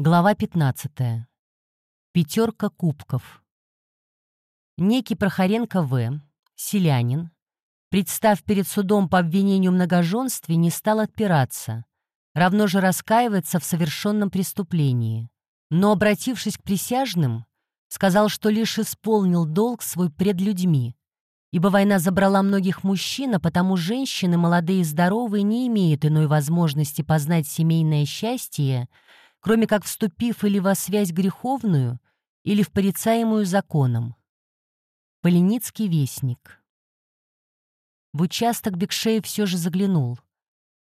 Глава 15. Пятерка кубков. Некий Прохоренко В., селянин, представ перед судом по обвинению в многоженстве, не стал отпираться, равно же раскаиваться в совершенном преступлении. Но, обратившись к присяжным, сказал, что лишь исполнил долг свой пред людьми, ибо война забрала многих мужчин, а потому женщины, молодые и здоровые, не имеют иной возможности познать семейное счастье, кроме как вступив или во связь греховную, или в порицаемую законом. Поленицкий вестник. В участок Бекшеев все же заглянул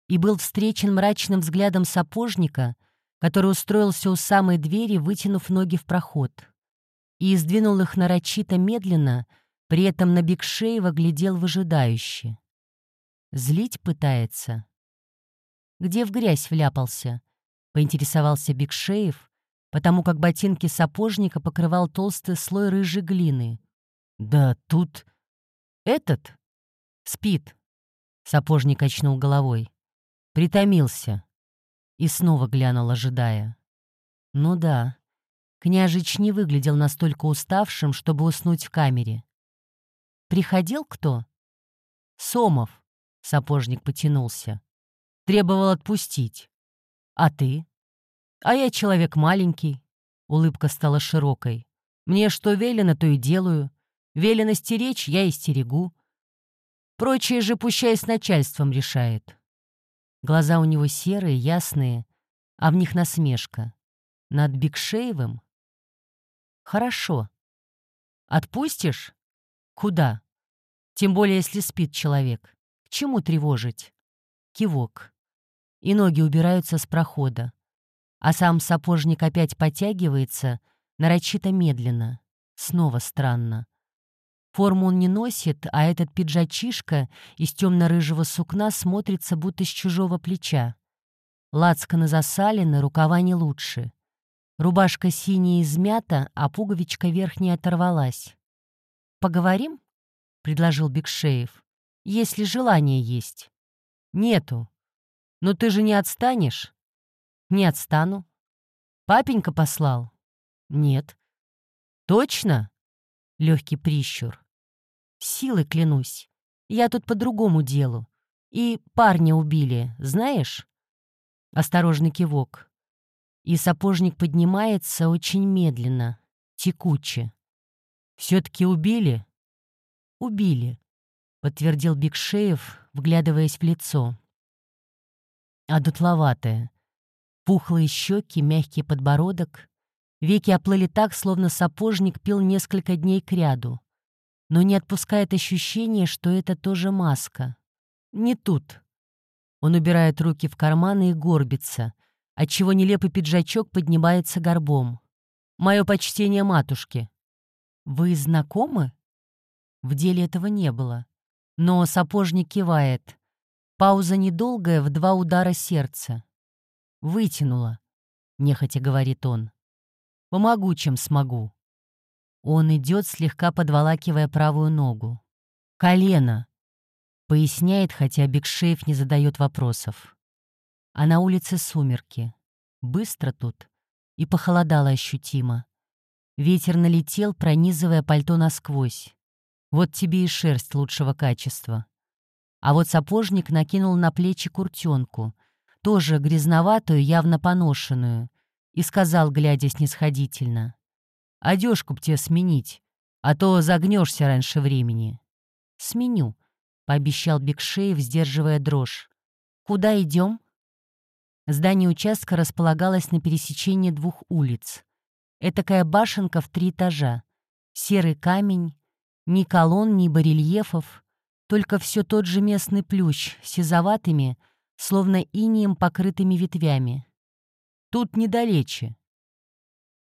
и был встречен мрачным взглядом сапожника, который устроился у самой двери, вытянув ноги в проход, и издвинул их нарочито медленно, при этом на Бекшеева глядел выжидающе. Злить пытается. Где в грязь вляпался? — поинтересовался Бекшеев, потому как ботинки сапожника покрывал толстый слой рыжей глины. «Да тут... этот... спит», — сапожник очнул головой. Притомился. И снова глянул, ожидая. «Ну да, княжич не выглядел настолько уставшим, чтобы уснуть в камере. Приходил кто?» «Сомов», — сапожник потянулся. «Требовал отпустить. А ты? А я человек маленький. Улыбка стала широкой. Мне что велено, то и делаю. Велено стеречь, я и стерегу. Прочее же пущай с начальством решает. Глаза у него серые, ясные, а в них насмешка. Над Бекшеевым? Хорошо. Отпустишь? Куда? Тем более, если спит человек. К чему тревожить? Кивок и ноги убираются с прохода. А сам сапожник опять подтягивается, нарочито медленно. Снова странно. Форму он не носит, а этот пиджачишка из темно-рыжего сукна смотрится будто с чужого плеча. Лацканы засалены, рукава не лучше. Рубашка синяя измята, а пуговичка верхняя оторвалась. «Поговорим?» — предложил Бекшеев. «Если желание есть». «Нету», «Но ты же не отстанешь?» «Не отстану». «Папенька послал?» «Нет». «Точно?» Легкий прищур. «Силой клянусь. Я тут по другому делу. И парня убили, знаешь?» Осторожный кивок. И сапожник поднимается очень медленно, текуче. «Все-таки убили?» «Убили», — подтвердил Бекшеев, вглядываясь в лицо а дутловатая. Пухлые щеки, мягкий подбородок. Веки оплыли так, словно сапожник пил несколько дней кряду. Но не отпускает ощущение, что это тоже маска. Не тут. Он убирает руки в карманы и горбится, отчего нелепый пиджачок поднимается горбом. «Мое почтение матушке». «Вы знакомы?» В деле этого не было. Но сапожник кивает. Пауза недолгая, в два удара сердца. «Вытянула», — нехотя говорит он. «Помогу, чем смогу». Он идет, слегка подволакивая правую ногу. «Колено», — поясняет, хотя Бекшеев не задает вопросов. А на улице сумерки. Быстро тут. И похолодало ощутимо. Ветер налетел, пронизывая пальто насквозь. Вот тебе и шерсть лучшего качества. А вот сапожник накинул на плечи куртенку, тоже грязноватую, явно поношенную, и сказал, глядя снисходительно, «Одежку б тебе сменить, а то загнешься раньше времени». «Сменю», — пообещал Бекшеев, сдерживая дрожь. «Куда идем?» Здание участка располагалось на пересечении двух улиц. Этакая башенка в три этажа. Серый камень, ни колонн, ни барельефов, только все тот же местный плющ сизоватыми, словно инием покрытыми ветвями. Тут недалече.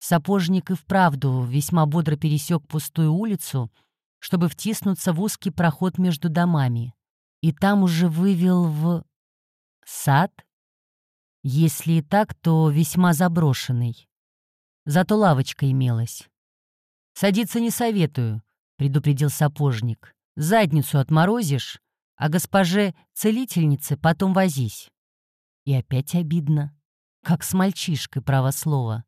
Сапожник и вправду весьма бодро пересек пустую улицу, чтобы втиснуться в узкий проход между домами. И там уже вывел в... сад? Если и так, то весьма заброшенный. Зато лавочка имелась. «Садиться не советую», — предупредил сапожник задницу отморозишь, а госпоже целительнице потом возись. И опять обидно. Как с мальчишкой, право слово.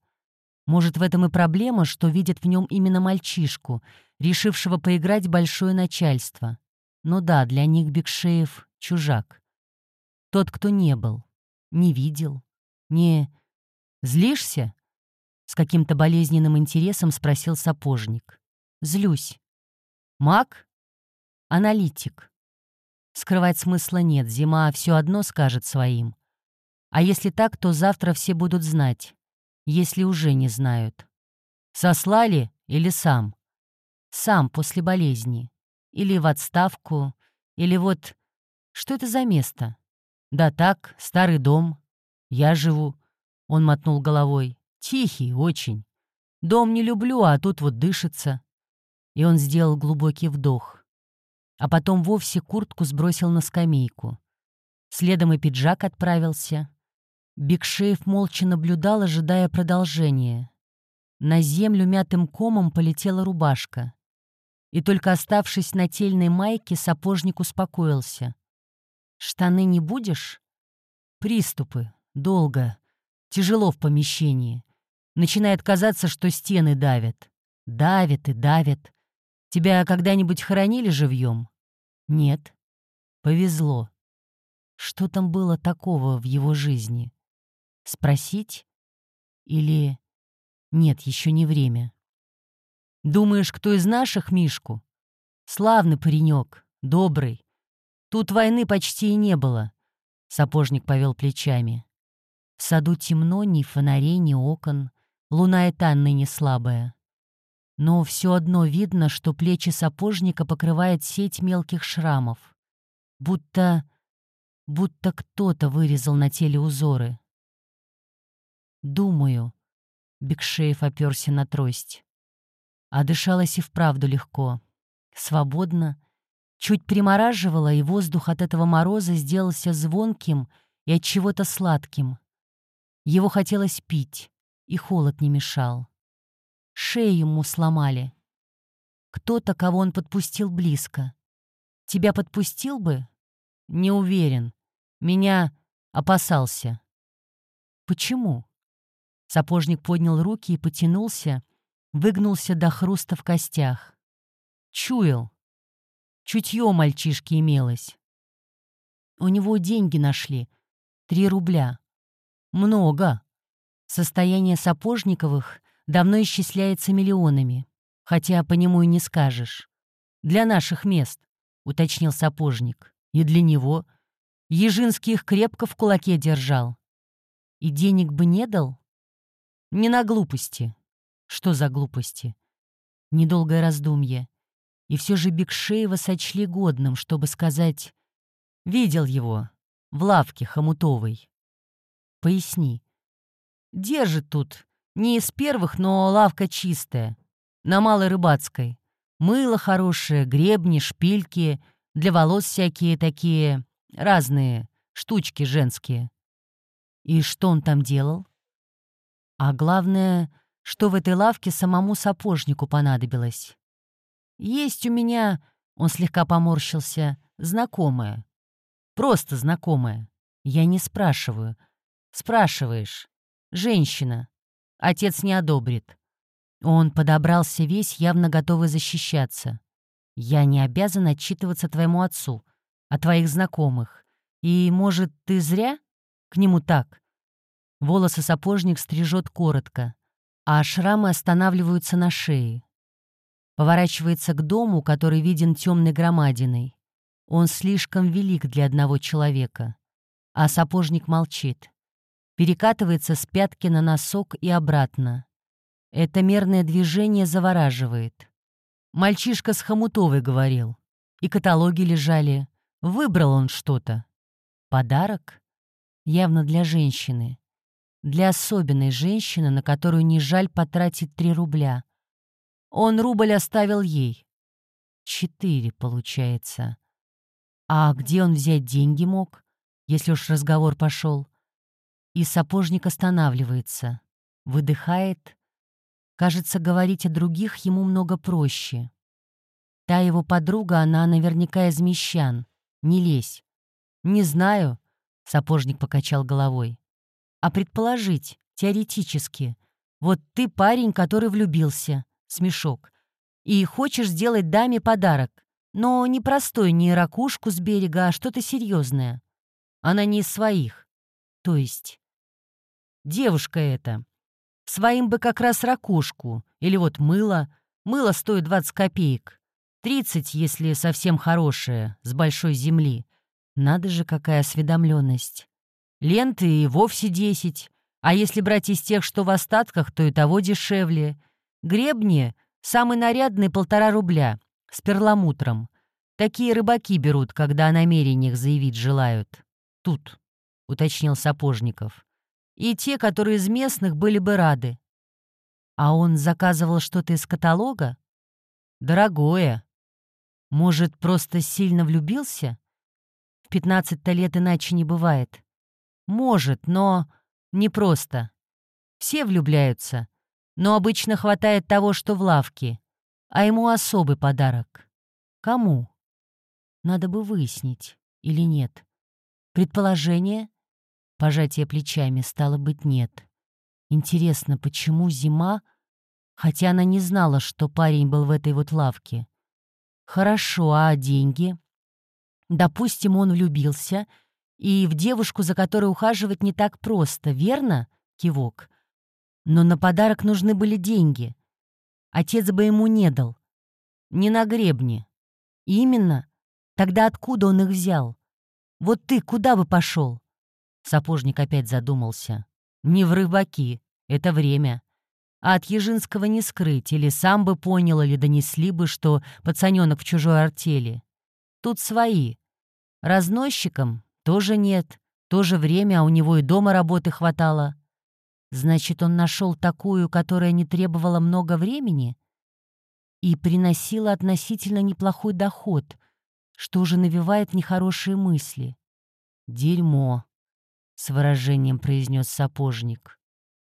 Может, в этом и проблема, что видят в нем именно мальчишку, решившего поиграть большое начальство. Ну да, для них Бекшеев — чужак. Тот, кто не был, не видел, не... «Злишься?» — с каким-то болезненным интересом спросил сапожник. «Злюсь». «Маг?» «Аналитик». Скрывать смысла нет, зима все одно скажет своим. А если так, то завтра все будут знать, если уже не знают. Сослали или сам? Сам после болезни. Или в отставку, или вот... Что это за место? Да так, старый дом. Я живу. Он мотнул головой. Тихий очень. Дом не люблю, а тут вот дышится. И он сделал глубокий вдох. А потом вовсе куртку сбросил на скамейку. Следом и пиджак отправился. Бигшеев молча наблюдал, ожидая продолжения. На землю мятым комом полетела рубашка. И только оставшись на тельной майке, сапожник успокоился. «Штаны не будешь?» «Приступы. Долго. Тяжело в помещении. Начинает казаться, что стены давят. Давят и давят. Тебя когда-нибудь хоронили живьем? Нет. Повезло. Что там было такого в его жизни? Спросить? Или... Нет, еще не время. Думаешь, кто из наших Мишку? Славный паренек, добрый. Тут войны почти и не было. Сапожник повел плечами. В саду темно, ни фонарей, ни окон. Луна и та ныне слабая. Но все одно видно, что плечи сапожника покрывает сеть мелких шрамов. Будто... будто кто-то вырезал на теле узоры. «Думаю», — Бекшеев оперся на трость. А дышалось и вправду легко. Свободно. Чуть примораживало, и воздух от этого мороза сделался звонким и от чего-то сладким. Его хотелось пить, и холод не мешал. Шею ему сломали. Кто-то, кого он подпустил близко. Тебя подпустил бы? Не уверен. Меня опасался. Почему? Сапожник поднял руки и потянулся, выгнулся до хруста в костях. Чуял. Чутье мальчишки имелось. У него деньги нашли. Три рубля. Много. Состояние Сапожниковых давно исчисляется миллионами, хотя по нему и не скажешь. Для наших мест, уточнил Сапожник. И для него. Ежинский их крепко в кулаке держал. И денег бы не дал? Не на глупости. Что за глупости? Недолгое раздумье. И все же Бекшеева сочли годным, чтобы сказать «Видел его. В лавке хомутовой». Поясни. Держит тут. Не из первых, но лавка чистая. На Малой Рыбацкой. Мыло хорошее, гребни, шпильки, для волос всякие такие разные штучки женские. И что он там делал? А главное, что в этой лавке самому сапожнику понадобилось. Есть у меня, он слегка поморщился, знакомая. Просто знакомая. Я не спрашиваю. Спрашиваешь. Женщина. Отец не одобрит. Он подобрался весь, явно готовый защищаться. Я не обязан отчитываться твоему отцу, о твоих знакомых. И, может, ты зря к нему так? Волосы сапожник стрижет коротко а шрамы останавливаются на шее. Поворачивается к дому, который виден темной громадиной. Он слишком велик для одного человека. А сапожник молчит. Перекатывается с пятки на носок и обратно. Это мерное движение завораживает. Мальчишка с Хомутовой говорил. И каталоги лежали. Выбрал он что-то. Подарок? Явно для женщины. Для особенной женщины, на которую не жаль потратить три рубля. Он рубль оставил ей. Четыре, получается. А где он взять деньги мог, если уж разговор пошел? И сапожник останавливается, выдыхает. Кажется, говорить о других ему много проще. Та его подруга, она наверняка из мещан. Не лезь. Не знаю, сапожник покачал головой. а предположить, теоретически. Вот ты парень, который влюбился, смешок, и хочешь сделать даме подарок, но не простой, не ракушку с берега, а что-то серьезное. Она не из своих. То есть... Девушка эта. Своим бы как раз ракушку. Или вот мыло. Мыло стоит 20 копеек. 30, если совсем хорошее, с большой земли. Надо же, какая осведомленность. Ленты и вовсе 10. А если брать из тех, что в остатках, то и того дешевле. Гребни — самый нарядный полтора рубля, с перламутром. Такие рыбаки берут, когда о намерениях заявить желают. Тут, — уточнил Сапожников. И те, которые из местных, были бы рады. А он заказывал что-то из каталога? Дорогое. Может, просто сильно влюбился? В 15 лет иначе не бывает. Может, но не просто. Все влюбляются, но обычно хватает того, что в лавке, а ему особый подарок. Кому? Надо бы выяснить, или нет. Предположение? Пожатие плечами, стало быть, нет. Интересно, почему зима, хотя она не знала, что парень был в этой вот лавке? Хорошо, а деньги? Допустим, он влюбился, и в девушку, за которой ухаживать не так просто, верно? Кивок. Но на подарок нужны были деньги. Отец бы ему не дал. Не на гребне. Именно. Тогда откуда он их взял? Вот ты куда бы пошел? Сапожник опять задумался. Не в рыбаки. Это время. А от Ежинского не скрыть, или сам бы понял, или донесли бы, что пацаненок в чужой артели. Тут свои. Разносчикам тоже нет. тоже время, а у него и дома работы хватало. Значит, он нашел такую, которая не требовала много времени и приносила относительно неплохой доход, что уже навевает нехорошие мысли. «Дерьмо», — с выражением произнес сапожник.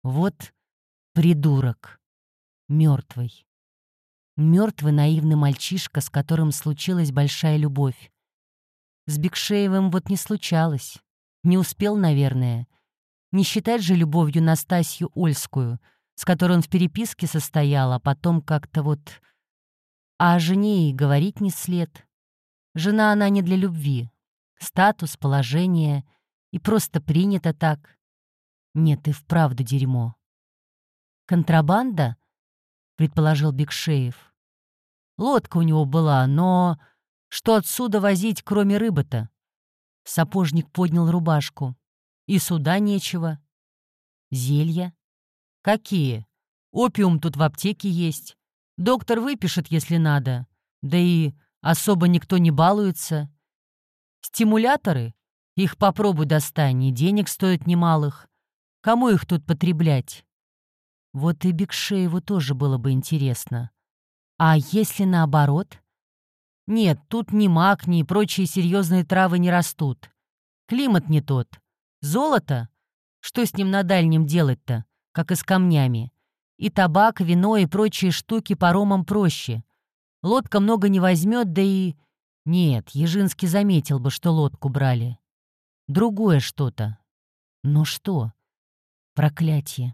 «Вот Придурок. Мертвый. Мертвый наивный мальчишка, с которым случилась большая любовь. С Бекшеевым вот не случалось. Не успел, наверное. Не считать же любовью Настасью Ольскую, с которой он в переписке состоял, а потом как-то вот... А о жене и говорить не след. Жена она не для любви. Статус, положение. И просто принято так. Нет, и вправду дерьмо. «Контрабанда?» — предположил Бекшеев. «Лодка у него была, но что отсюда возить, кроме рыбы-то?» Сапожник поднял рубашку. «И суда нечего». «Зелья?» «Какие? Опиум тут в аптеке есть. Доктор выпишет, если надо. Да и особо никто не балуется. Стимуляторы? Их попробуй достань, и денег стоят немалых. Кому их тут потреблять?» Вот и Бекшееву тоже было бы интересно. А если наоборот? Нет, тут ни мак, ни прочие серьезные травы не растут. Климат не тот. Золото? Что с ним на дальнем делать-то, как и с камнями? И табак, вино и прочие штуки паромом проще. Лодка много не возьмет, да и... Нет, Ежинский заметил бы, что лодку брали. Другое что-то. Но что? Проклятие.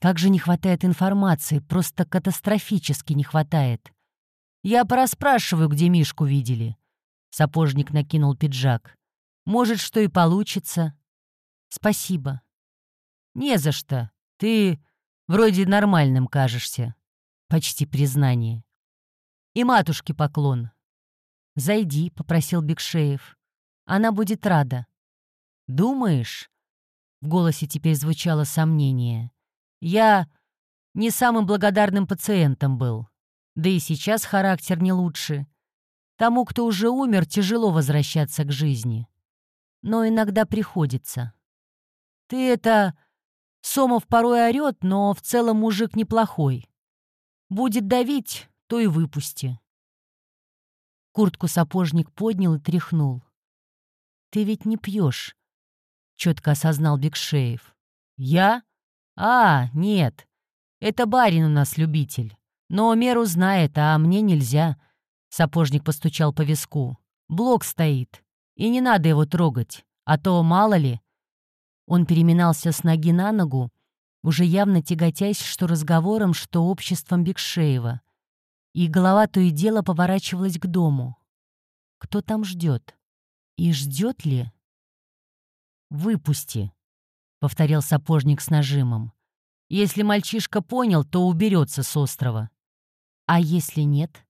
Как же не хватает информации, просто катастрофически не хватает. Я пораспрашиваю, где Мишку видели. Сапожник накинул пиджак. Может, что и получится. Спасибо. Не за что. Ты вроде нормальным кажешься. Почти признание. И матушке поклон. «Зайди», — попросил Бекшеев. «Она будет рада». «Думаешь?» В голосе теперь звучало сомнение. Я не самым благодарным пациентом был. Да и сейчас характер не лучше. Тому, кто уже умер, тяжело возвращаться к жизни. Но иногда приходится. Ты это... Сомов порой орёт, но в целом мужик неплохой. Будет давить, то и выпусти. Куртку сапожник поднял и тряхнул. «Ты ведь не пьешь», — четко осознал Бекшеев. «Я?» «А, нет. Это барин у нас любитель. Но меру знает, а мне нельзя». Сапожник постучал по виску. «Блок стоит. И не надо его трогать. А то, мало ли...» Он переминался с ноги на ногу, уже явно тяготясь что разговором, что обществом Бекшеева. И голова то и дело поворачивалась к дому. Кто там ждет? И ждет ли? «Выпусти», — повторил сапожник с нажимом. «Если мальчишка понял, то уберется с острова». «А если нет?»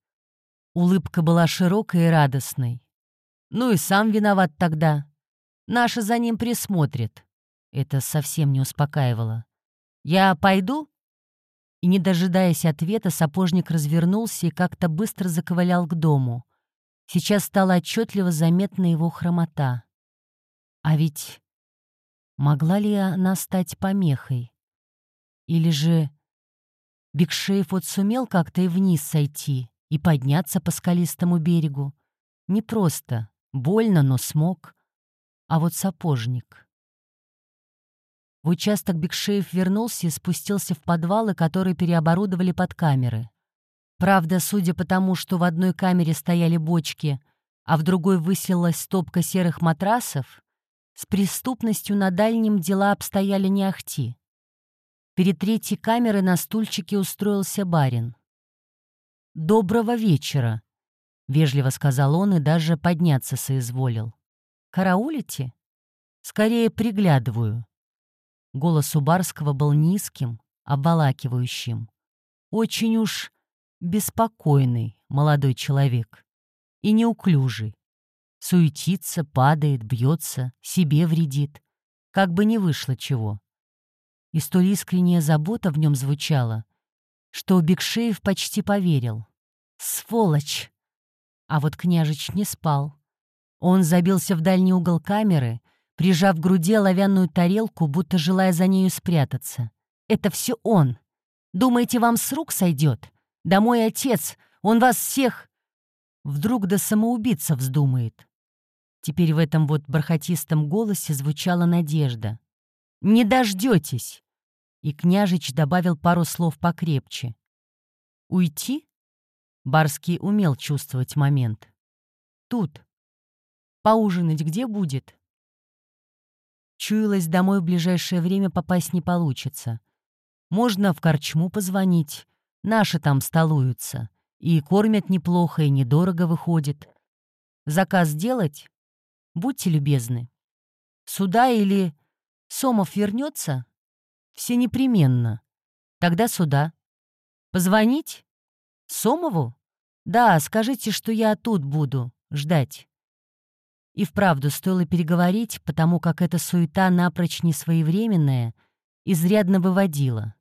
Улыбка была широкой и радостной. «Ну и сам виноват тогда. Наша за ним присмотрит». Это совсем не успокаивало. «Я пойду?» И, не дожидаясь ответа, сапожник развернулся и как-то быстро заковылял к дому. Сейчас стала отчетливо заметна его хромота. А ведь могла ли она стать помехой? Или же Бекшеев вот сумел как-то и вниз сойти, и подняться по скалистому берегу? Не просто, больно, но смог. А вот сапожник... В участок Бекшеев вернулся и спустился в подвалы, которые переоборудовали под камеры. Правда, судя по тому, что в одной камере стояли бочки, а в другой высилась стопка серых матрасов, с преступностью на дальнем дела обстояли не ахти. Перед третьей камерой на стульчике устроился барин. «Доброго вечера», — вежливо сказал он и даже подняться соизволил. «Караулите?» «Скорее приглядываю». Голос у Барского был низким, обволакивающим. Очень уж беспокойный молодой человек и неуклюжий. Суетится, падает, бьется, себе вредит. Как бы не вышло чего. И столь искренняя забота в нем звучала, что Бекшеев почти поверил. Сволочь! А вот княжич не спал. Он забился в дальний угол камеры прижав к груди оловянную тарелку, будто желая за нею спрятаться. «Это все он! Думаете, вам с рук сойдет? Да мой отец, он вас всех...» Вдруг до самоубийца вздумает. Теперь в этом вот бархатистом голосе звучала надежда. «Не дождетесь!» И княжич добавил пару слов покрепче. «Уйти?» Барский умел чувствовать момент. «Тут. Поужинать где будет?» Чуялось, домой в ближайшее время попасть не получится. Можно в корчму позвонить. Наши там столуются. И кормят неплохо, и недорого выходит. Заказ сделать? Будьте любезны. Сюда или Сомов вернется? Все непременно. Тогда сюда. Позвонить? Сомову? Да, скажите, что я тут буду, ждать. И вправду стоило переговорить, потому как эта суета напрочь не своевременная, изрядно выводила.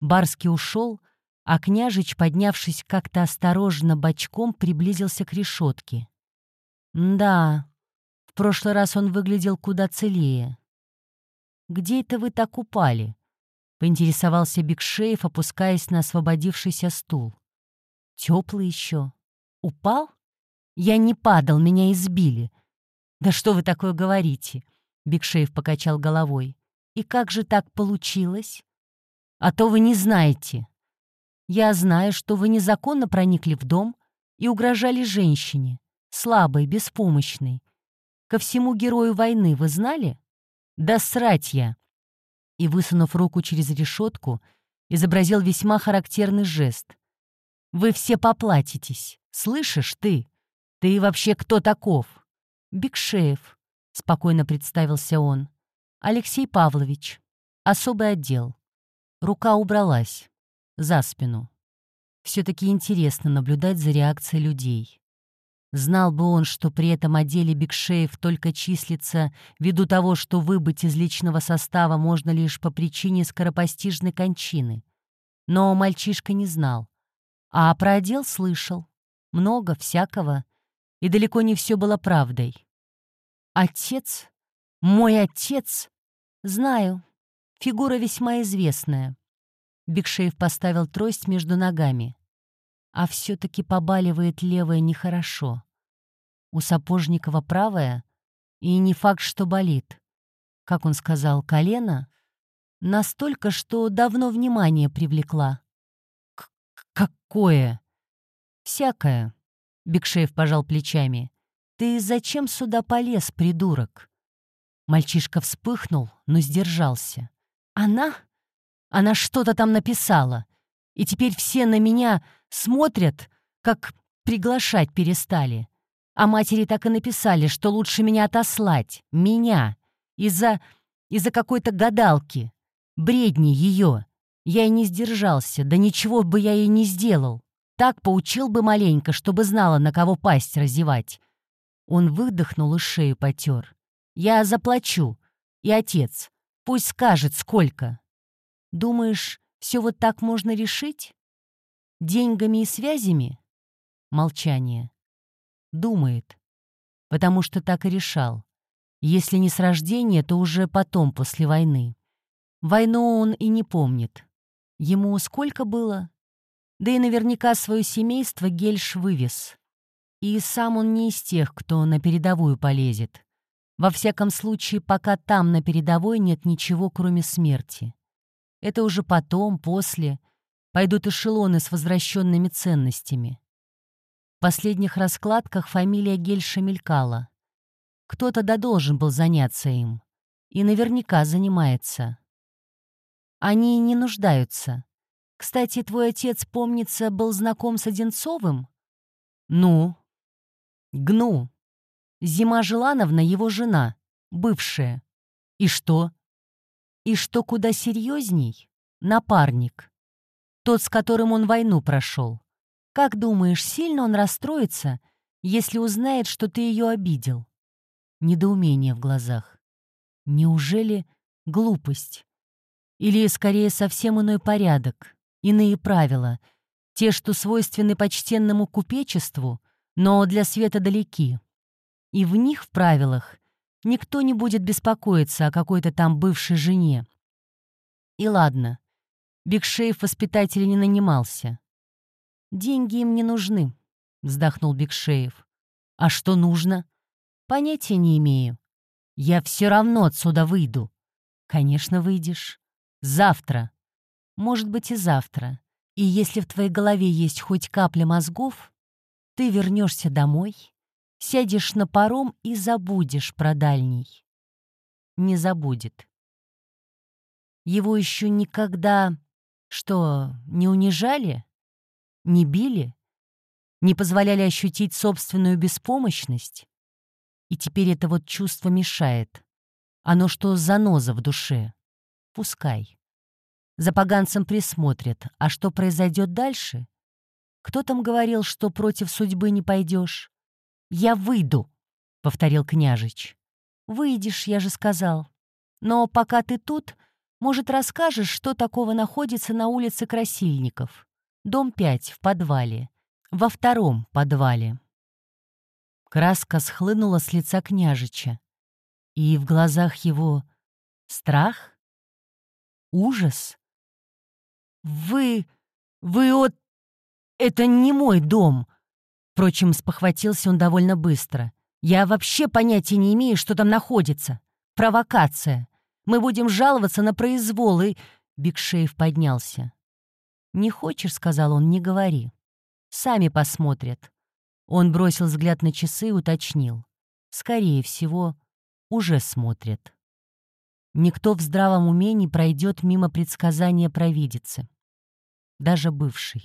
Барский ушел, а княжич, поднявшись как-то осторожно бочком, приблизился к решетке. Да, прошлый раз он выглядел куда целее. «Где это вы так упали?» — поинтересовался Бигшеев, опускаясь на освободившийся стул. «Теплый еще. Упал? Я не падал, меня избили. «Да что вы такое говорите?» — Бигшеев покачал головой. «И как же так получилось?» «А то вы не знаете. Я знаю, что вы незаконно проникли в дом и угрожали женщине, слабой, беспомощной. Ко всему герою войны вы знали? Да срать я!» И, высунув руку через решетку, изобразил весьма характерный жест. «Вы все поплатитесь. Слышишь ты? Ты вообще кто таков?» «Бекшеев», — спокойно представился он. «Алексей Павлович. Особый отдел». Рука убралась. За спину. Все-таки интересно наблюдать за реакцией людей. Знал бы он, что при этом отделе Бекшеев только числится ввиду того, что выбыть из личного состава можно лишь по причине скоропостижной кончины. Но мальчишка не знал. А про отдел слышал. Много всякого — и далеко не все было правдой. Отец? Мой отец? Знаю. Фигура весьма известная. Бекшеев поставил трость между ногами. А все-таки побаливает левое нехорошо. У Сапожникова правая, и не факт, что болит. Как он сказал, колено? Настолько, что давно внимание привлекла. К «Какое?» «Всякое. Бекшеев пожал плечами. «Ты зачем сюда полез, придурок?» Мальчишка вспыхнул, но сдержался. «Она? Она что-то там написала. И теперь все на меня смотрят, как приглашать перестали. А матери так и написали, что лучше меня отослать. Меня. Из-за... из-за какой-то гадалки. Бредни ее. Я и не сдержался, да ничего бы я ей не сделал. Так поучил бы маленько, чтобы знала, на кого пасть разевать. Он выдохнул и шею потер. «Я заплачу. И отец. Пусть скажет, сколько». «Думаешь, все вот так можно решить? Деньгами и связями?» Молчание. Думает. Потому что так и решал. Если не с рождения, то уже потом, после войны. Войну он и не помнит. Ему сколько было? Да и наверняка свое семейство Гельш вывез. И сам он не из тех, кто на передовую полезет. Во всяком случае, пока там на передовой нет ничего, кроме смерти. Это уже потом, после, пойдут эшелоны с возвращенными ценностями. В последних раскладках фамилия Гельша мелькала. Кто-то да должен был заняться им. И наверняка занимается. Они не нуждаются. Кстати, твой отец, помнится, был знаком с Одинцовым? Ну? Гну. Зима Желановна его жена, бывшая. И что? И что куда серьезней? Напарник. Тот, с которым он войну прошел. Как думаешь, сильно он расстроится, если узнает, что ты ее обидел? Недоумение в глазах. Неужели глупость? Или, скорее, совсем иной порядок, иные правила, те, что свойственны почтенному купечеству, но для света далеки. И в них, в правилах, никто не будет беспокоиться о какой-то там бывшей жене. И ладно, Бигшеев воспитателя не нанимался. «Деньги им не нужны», — вздохнул Бигшеев. «А что нужно?» «Понятия не имею. Я все равно отсюда выйду». «Конечно, выйдешь. Завтра. Может быть, и завтра. И если в твоей голове есть хоть капля мозгов, ты вернешься домой, сядешь на паром и забудешь про дальний. Не забудет. Его еще никогда... Что, не унижали? Не били? Не позволяли ощутить собственную беспомощность? И теперь это вот чувство мешает. Оно что заноза в душе. Пускай. За поганцем присмотрят. А что произойдет дальше? Кто там говорил, что против судьбы не пойдешь? «Я выйду», — повторил княжич. «Выйдешь, я же сказал. Но пока ты тут, может, расскажешь, что такого находится на улице Красильников? Дом 5, в подвале. Во втором подвале». Краска схлынула с лица княжича. И в глазах его страх? Ужас? «Вы... вы от... это не мой дом!» Впрочем, спохватился он довольно быстро. «Я вообще понятия не имею, что там находится. Провокация. Мы будем жаловаться на произвол, и...» Бигшеев поднялся. «Не хочешь, — сказал он, — не говори. Сами посмотрят». Он бросил взгляд на часы и уточнил. «Скорее всего, уже смотрят». Никто в здравом уме не пройдет мимо предсказания провидицы даже бывший.